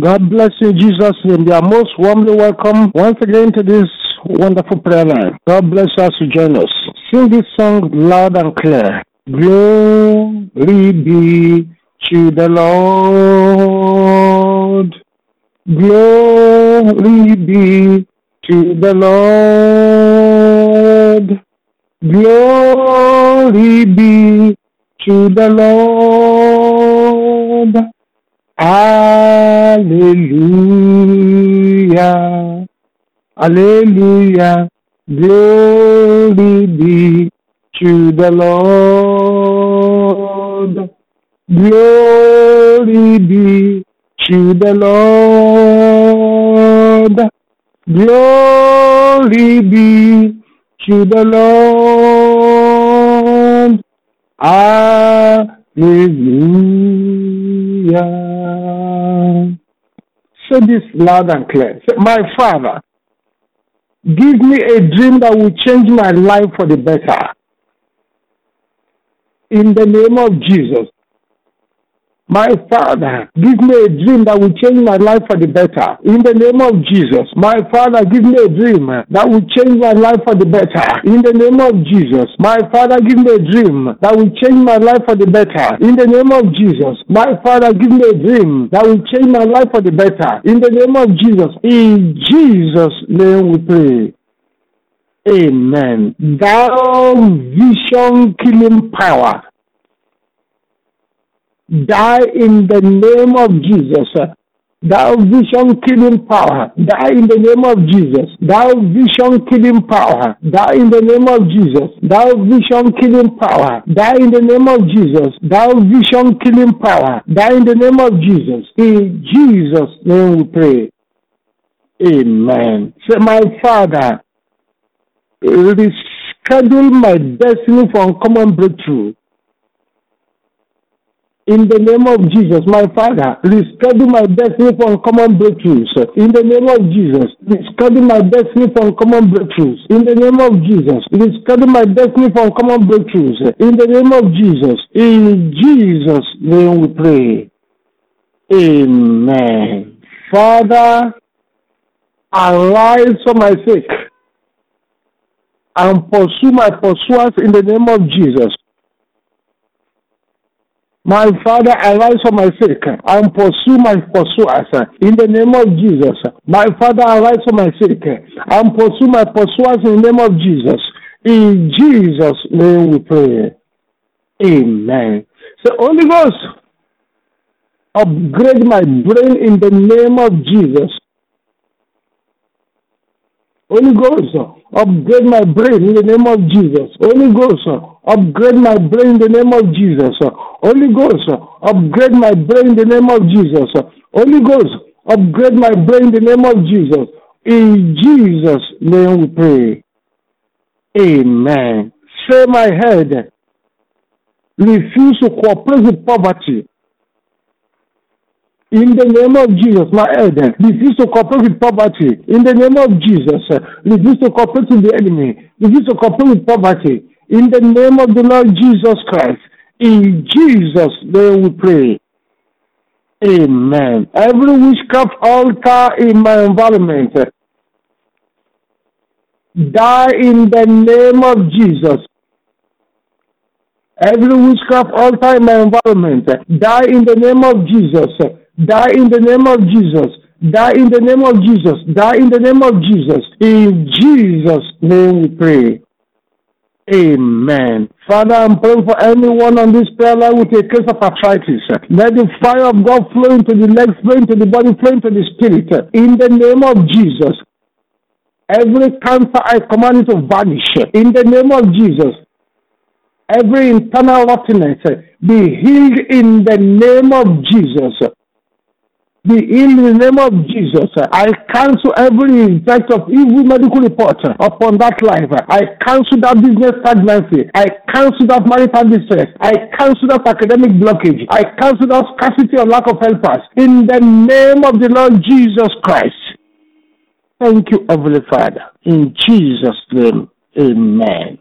God bless you, Jesus. And you are most warmly welcome once again to this wonderful prayer line. God bless us to join us. Sing this song loud and clear. Glory be to the Lord. Glory be to the Lord. Glory be to the Lord. Hallelujah. Hallelujah. Glory be to the Lord. Glory be to the Lord. Glory be to the Lord. Hallelujah. Say this loud and clear. Say, my Father, give me a dream that will change my life for the better. In the name of Jesus. My Father, give me a dream that will change my life for the better. In the name of Jesus. My Father, give me a dream that will change my life for the better. In the name of Jesus. My Father, give me a dream that will change my life for the better. In the name of Jesus. My Father, give me a dream that will change my life for the better. In the name of Jesus. In Jesus' name we pray. Amen. Thou vision killing power die in the name of Jesus. Thou vision killing power, die in the name of Jesus. Thou vision killing power, die in the name of Jesus. Thou vision killing power, die in the name of Jesus. Thou vision killing power, die in the name of Jesus. In Jesus' name we pray. Amen. Say, my Father, reschedule my destiny for uncommon breakthrough in the name of Jesus, my Father, reschedule my destiny for uncommon breakthroughs. In the name of Jesus, reschedule my destiny for uncommon breakthroughs. In the name of Jesus, reschedule my destiny for uncommon breakthroughs. In the name of Jesus, in Jesus' name we pray. Amen. Father, arise for my sake and pursue my pursuers in the name of Jesus. My Father, arise for my sake and pursue my pursuers in the name of Jesus. My Father, arise for my sake and pursue my pursuers in the name of Jesus. In Jesus' name we pray. Amen. So, Holy Ghost, upgrade my brain in the name of Jesus. Holy Ghost, upgrade my brain in the name of Jesus. Holy Ghost, upgrade my brain in the name of Jesus. Holy Ghost, upgrade my brain in the name of Jesus. Holy Ghost, upgrade my brain in the name of Jesus. In Jesus' name we pray. Amen. Say my head. Refuse to cooperate with poverty. In the name of Jesus, my head, refuse to cooperate with poverty. In the name of Jesus, refuse to cooperate with the enemy. Refuse to cooperate with poverty. In the name of the Lord Jesus Christ. In Jesus' name we pray. Amen. Every witchcraft altar in my environment, die in the name of Jesus. Every witchcraft altar in my environment, die in the name of Jesus. Die in the name of Jesus. Die in the name of Jesus. Die in the name of Jesus. In Jesus' name we pray. Amen. Father, I'm praying for anyone on this prayer line with a case of arthritis. Let the fire of God flow into the legs, flow into the body, flow into the spirit. In the name of Jesus. Every cancer, I command it to vanish. In the name of Jesus. Every internal rottenness be healed in the name of Jesus be in the name of Jesus. I cancel every effect of evil medical report upon that life. I cancel that business stagnancy. I cancel that marital distress. I cancel that academic blockage. I cancel that scarcity or lack of helpers. In the name of the Lord Jesus Christ. Thank you, Heavenly Father. In Jesus' name, amen.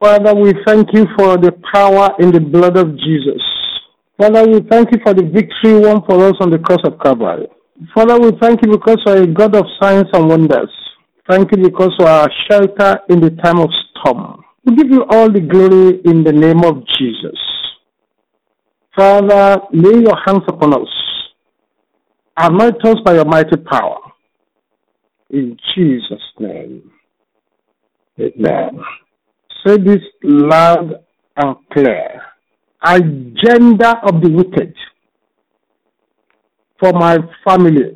Father, we thank you for the power in the blood of Jesus. Father, we thank you for the victory won for us on the cross of Calvary. Father, we thank you because you are a God of signs and wonders. Thank you because you are a shelter in the time of storm. We give you all the glory in the name of Jesus. Father, lay your hands upon us. Anoint us by your mighty power. In Jesus' name. Amen. Say this loud and clear. Agenda of the wicked for my family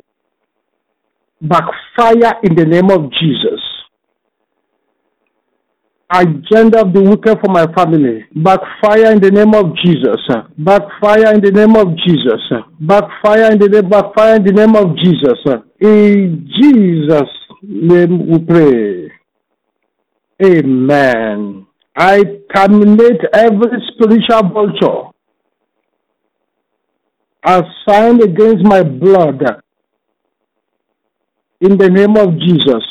backfire in the name of Jesus. Agenda of the wicked for my family backfire in the name of Jesus. Backfire in the name of Jesus. Backfire in the name, backfire in the name of Jesus. In Jesus' name we pray. Amen. I terminate every spiritual vulture assigned against my blood in the name of Jesus.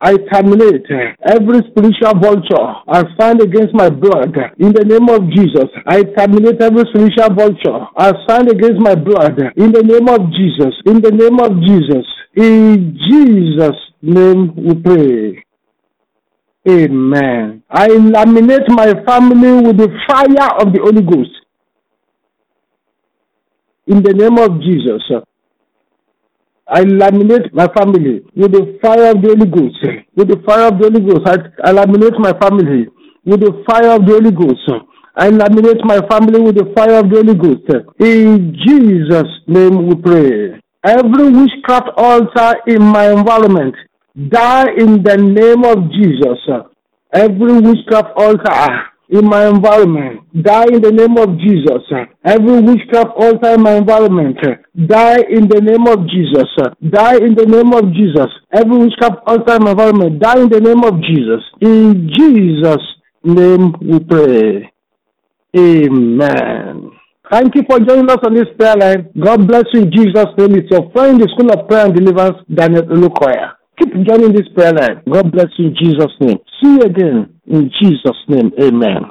I terminate every spiritual vulture assigned against my blood in the name of Jesus. I terminate every spiritual vulture assigned against my blood in the name of Jesus. In the name of Jesus. In Jesus' name we pray. Amen. I laminate my family with the fire of the Holy Ghost. In the name of Jesus. I laminate my family with the fire of the Holy Ghost. With the fire of the Holy Ghost, I, I laminate my family with the fire of the Holy Ghost. I laminate my family with the fire of the Holy Ghost. In Jesus' name we pray. Every witchcraft altar in my environment, die in the name of Jesus. Every witchcraft altar ah, in my environment, die in the name of Jesus. Every witchcraft altar in my environment, die in the name of Jesus. Die in the name of Jesus. Every witchcraft altar in my environment, die in the name of Jesus. In Jesus' name we pray. Amen. Thank you for joining us on this prayer line. God bless you in Jesus' name. It's your friend, the School of Prayer and Deliverance, Daniel Olukoya. Keep joining this prayer line. God bless you in Jesus' name. See you again in Jesus' name. Amen.